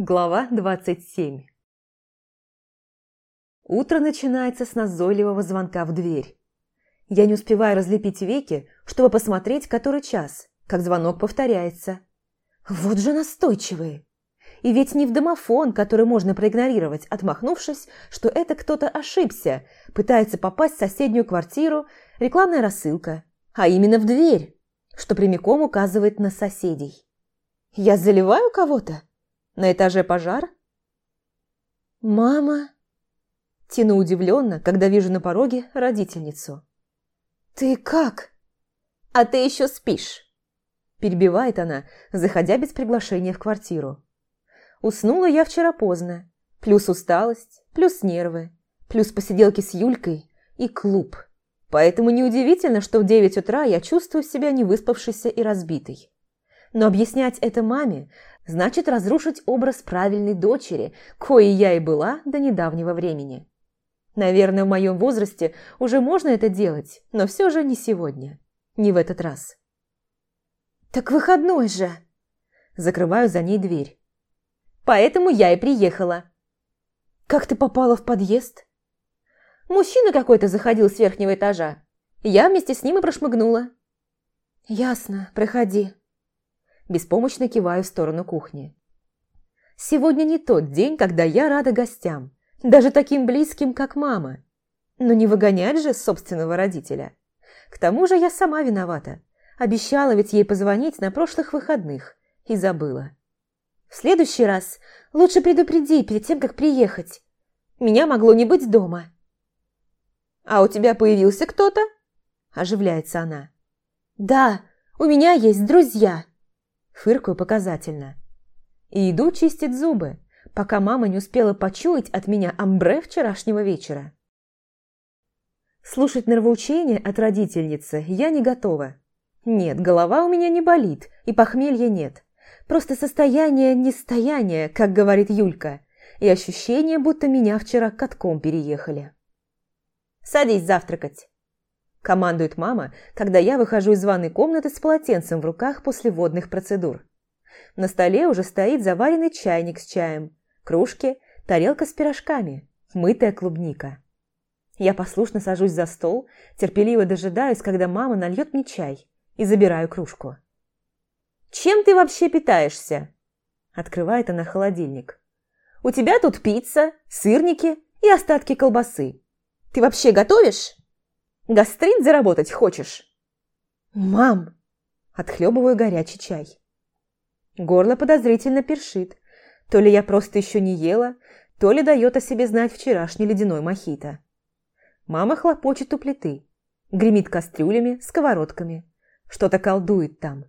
Глава 27 Утро начинается с назойливого звонка в дверь. Я не успеваю разлепить веки, чтобы посмотреть, который час, как звонок повторяется. Вот же настойчивые! И ведь не в домофон, который можно проигнорировать, отмахнувшись, что это кто-то ошибся, пытается попасть в соседнюю квартиру, рекламная рассылка, а именно в дверь, что прямиком указывает на соседей. Я заливаю кого-то? На этаже пожар? «Мама?» Тяну удивленно, когда вижу на пороге родительницу. «Ты как?» «А ты еще спишь!» Перебивает она, заходя без приглашения в квартиру. Уснула я вчера поздно. Плюс усталость, плюс нервы, плюс посиделки с Юлькой и клуб. Поэтому неудивительно, что в девять утра я чувствую себя невыспавшейся и разбитой. Но объяснять это маме значит разрушить образ правильной дочери, коей я и была до недавнего времени. Наверное, в моем возрасте уже можно это делать, но все же не сегодня, не в этот раз. «Так выходной же!» Закрываю за ней дверь. «Поэтому я и приехала». «Как ты попала в подъезд?» «Мужчина какой-то заходил с верхнего этажа. Я вместе с ним и прошмыгнула». «Ясно, проходи», беспомощно киваю в сторону кухни. Сегодня не тот день, когда я рада гостям, даже таким близким, как мама. Но не выгонять же собственного родителя. К тому же я сама виновата. Обещала ведь ей позвонить на прошлых выходных и забыла. В следующий раз лучше предупреди перед тем, как приехать. Меня могло не быть дома. «А у тебя появился кто-то?» – оживляется она. «Да, у меня есть друзья», фыркаю показательно. И иду чистить зубы, пока мама не успела почуять от меня амбре вчерашнего вечера. Слушать нервоучения от родительницы я не готова. Нет, голова у меня не болит, и похмелья нет. Просто состояние нестояния, как говорит Юлька, и ощущение, будто меня вчера катком переехали. «Садись завтракать!» Командует мама, когда я выхожу из ванной комнаты с полотенцем в руках после водных процедур. На столе уже стоит заваренный чайник с чаем, кружки, тарелка с пирожками, мытая клубника. Я послушно сажусь за стол, терпеливо дожидаюсь, когда мама нальет мне чай, и забираю кружку. «Чем ты вообще питаешься?» Открывает она холодильник. «У тебя тут пицца, сырники и остатки колбасы. Ты вообще готовишь?» Гастрит заработать хочешь?» «Мам!» – отхлебываю горячий чай. Горло подозрительно першит. То ли я просто еще не ела, то ли дает о себе знать вчерашний ледяной мохито. Мама хлопочет у плиты, гремит кастрюлями, сковородками. Что-то колдует там.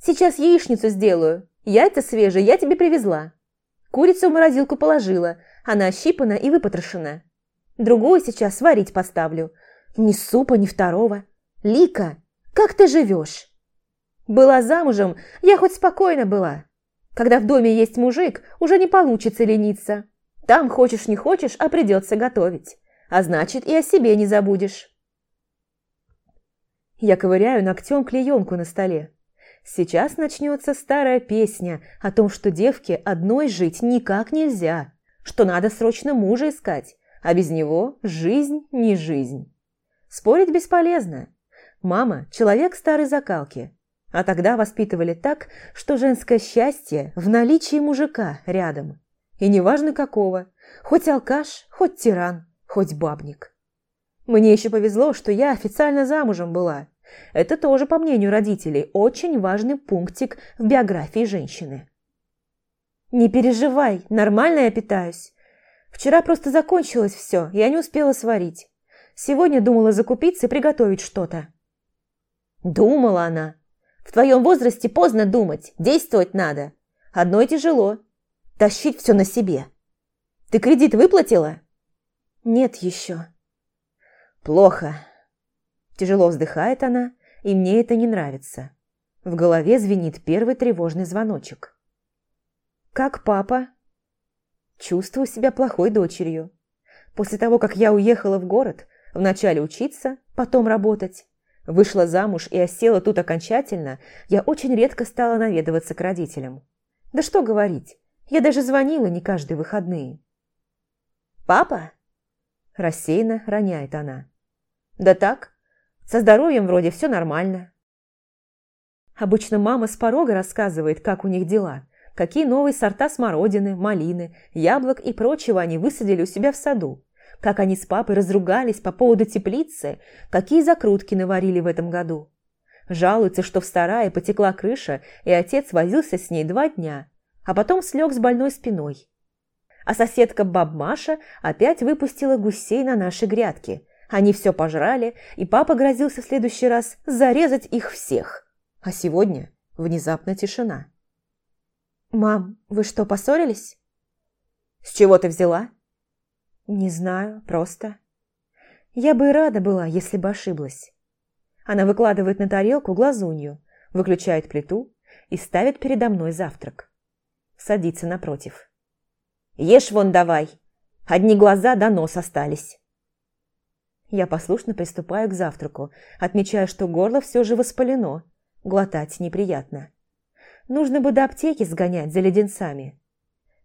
«Сейчас яичницу сделаю. Яйца свежие я тебе привезла. Курицу в морозилку положила, она ощипана и выпотрошена. Другую сейчас сварить поставлю, ни супа, ни второго. Лика, как ты живешь? Была замужем, я хоть спокойно была. Когда в доме есть мужик, уже не получится лениться. Там хочешь не хочешь, а придется готовить. А значит, и о себе не забудешь. Я ковыряю ногтем клеенку на столе. Сейчас начнется старая песня о том, что девке одной жить никак нельзя, что надо срочно мужа искать, а без него жизнь не жизнь. Спорить бесполезно. Мама – человек старой закалки. А тогда воспитывали так, что женское счастье в наличии мужика рядом. И неважно какого. Хоть алкаш, хоть тиран, хоть бабник. Мне еще повезло, что я официально замужем была. Это тоже, по мнению родителей, очень важный пунктик в биографии женщины. «Не переживай, нормально я питаюсь. Вчера просто закончилось все, я не успела сварить. Сегодня думала закупиться и приготовить что-то. Думала она. В твоем возрасте поздно думать, действовать надо. Одной тяжело. Тащить все на себе. Ты кредит выплатила? Нет еще. Плохо. Тяжело вздыхает она, и мне это не нравится. В голове звенит первый тревожный звоночек. «Как папа?» Чувствую себя плохой дочерью. После того, как я уехала в город, Вначале учиться, потом работать. Вышла замуж и осела тут окончательно, я очень редко стала наведываться к родителям. Да что говорить, Я даже звонила не каждые выходные. «Папа?» – рассеянно роняет она. «Да так, со здоровьем вроде все нормально». Обычно мама с порога рассказывает, как у них дела, какие новые сорта смородины, малины, яблок и прочего они высадили у себя в саду, как они с папой разругались по поводу теплицы, какие закрутки наварили в этом году. Жалуется, что в сарае потекла крыша, и отец возился с ней два дня, а потом слег с больной спиной. А соседка баб Маша опять выпустила гусей на наши грядки. Они все пожрали, и папа грозился в следующий раз зарезать их всех. А сегодня внезапно тишина. «Мам, вы что, поссорились?» «С чего ты взяла?» «Не знаю, просто...» «Я бы и рада была, если бы ошиблась». Она выкладывает на тарелку глазунью, выключает плиту и ставит передо мной завтрак. Садится напротив. «Ешь вон давай! Одни глаза до нос остались!» Я послушно приступаю к завтраку, отмечая, что горло все же воспалено. Глотать неприятно. Нужно бы до аптеки сгонять за леденцами.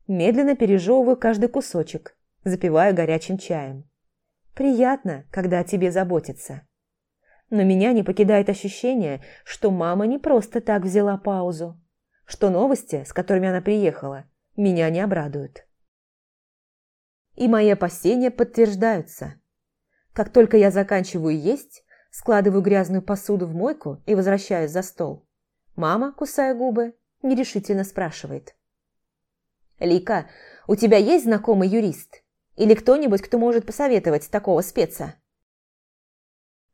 Медленно пережевываю каждый кусочек, запиваю горячим чаем. Приятно, когда о тебе заботятся но меня не покидает ощущение, что мама не просто так взяла паузу, что новости, с которыми она приехала, меня не обрадуют. И мои опасения подтверждаются. Как только я заканчиваю есть, складываю грязную посуду в мойку и возвращаюсь за стол. Мама, кусая губы, нерешительно спрашивает. «Лика, у тебя есть знакомый юрист? Или кто-нибудь, кто может посоветовать такого спеца?»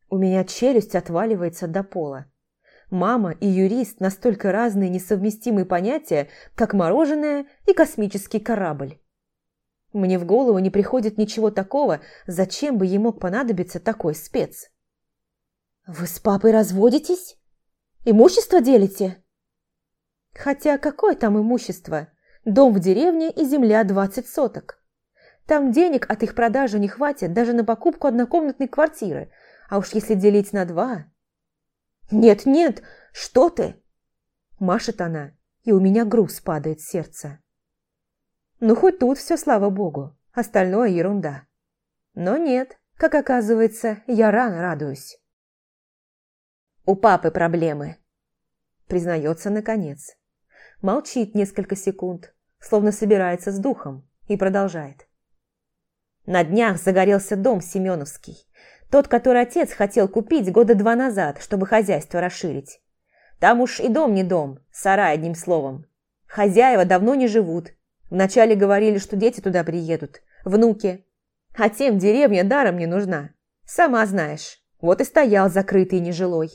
У меня челюсть отваливается до пола. Мама и юрист настолько разные несовместимые понятия, как мороженое и космический корабль. Мне в голову не приходит ничего такого, зачем бы ему понадобиться такой спец. «Вы с папой разводитесь? Имущество делите?» «Хотя какое там имущество? Дом в деревне и земля двадцать соток. Там денег от их продажи не хватит даже на покупку однокомнатной квартиры, а уж если делить на два... «Нет-нет, что ты?» Машет она, и у меня груз падает с сердца. Ну, хоть тут все, слава богу, остальное ерунда. Но нет, как оказывается, я рано радуюсь. «У папы проблемы», признается наконец. Молчит несколько секунд, словно собирается с духом, и продолжает. На днях загорелся дом Семеновский. Тот, который отец хотел купить года два назад, чтобы хозяйство расширить. Там уж и дом не дом, сарай одним словом. Хозяева давно не живут. Вначале говорили, что дети туда приедут, внуки. А тем деревня даром не нужна. Сама знаешь, вот и стоял закрытый нежилой.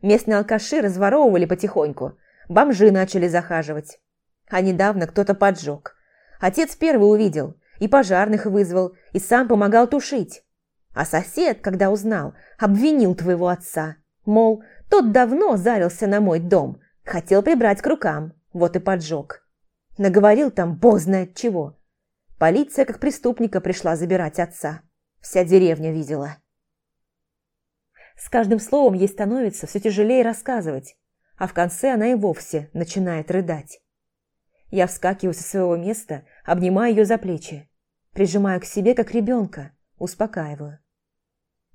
Местные алкаши разворовывали потихоньку, бомжи начали захаживать. А недавно кто-то поджег. Отец первый увидел, и пожарных вызвал, и сам помогал тушить. А сосед, когда узнал, обвинил твоего отца. Мол, тот давно зарился на мой дом, хотел прибрать к рукам, вот и поджег. Наговорил там бог знает чего. Полиция как преступника пришла забирать отца. Вся деревня видела. С каждым словом ей становится все тяжелее рассказывать, а в конце она и вовсе начинает рыдать. Я вскакиваю со своего места, обнимаю ее за плечи, прижимаю к себе, как ребенка, успокаиваю.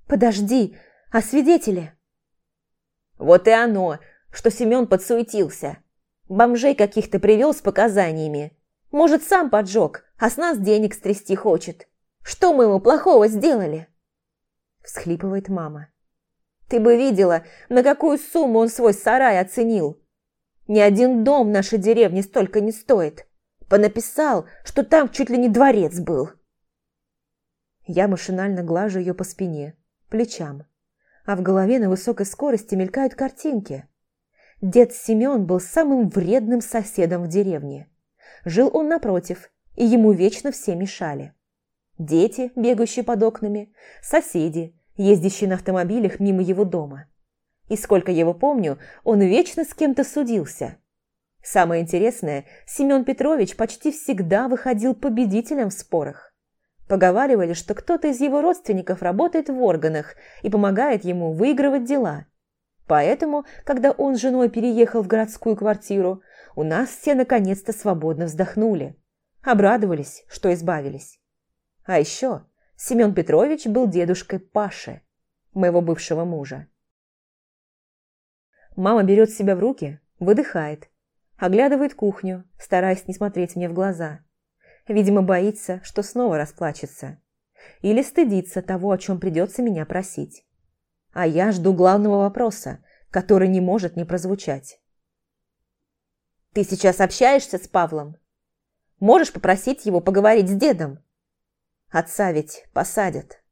«Подожди, а свидетели?» «Вот и оно, что Семен подсуетился. Бомжей каких-то привел с показаниями. Может, сам поджег, а с нас денег стрясти хочет. Что мы ему плохого сделали?» Всхлипывает мама. «Ты бы видела, на какую сумму он свой сарай оценил. Ни один дом нашей деревне столько не стоит. Понаписал, что там чуть ли не дворец был». Я машинально глажу ее по спине плечам. А в голове на высокой скорости мелькают картинки. Дед Семен был самым вредным соседом в деревне. Жил он напротив, и ему вечно все мешали. Дети, бегающие под окнами, соседи, ездящие на автомобилях мимо его дома. И сколько его помню, он вечно с кем-то судился. Самое интересное, Семен Петрович почти всегда выходил победителем в спорах. Поговаривали, что кто-то из его родственников работает в органах и помогает ему выигрывать дела. Поэтому, когда он с женой переехал в городскую квартиру, у нас все наконец-то свободно вздохнули, обрадовались, что избавились. А еще Семен Петрович был дедушкой Паши, моего бывшего мужа. Мама берет себя в руки, выдыхает, оглядывает кухню, стараясь не смотреть мне в глаза. Видимо, боится, что снова расплачется. Или стыдится того, о чем придется меня просить. А я жду главного вопроса, который не может не прозвучать. «Ты сейчас общаешься с Павлом? Можешь попросить его поговорить с дедом? Отца ведь посадят».